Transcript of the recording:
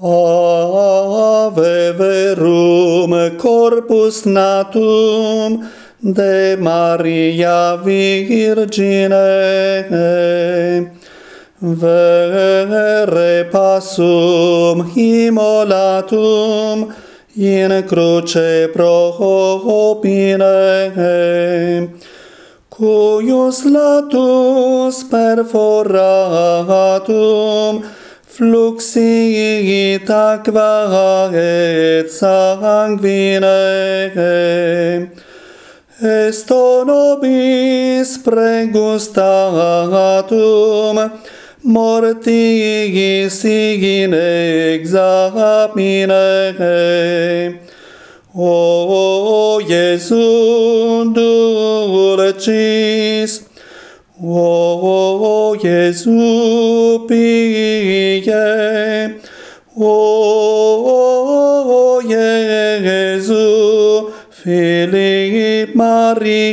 Ave verum corpus natum de Maria Virgine, vere passum immolatum in cruce prohopine cuius latus perforatum Fluxi aqua et sanguine est nobis pregustatum Morti sigine examine O, o, o Jesu dulcis O Jesu, bije. O Jesu, Philip Maria.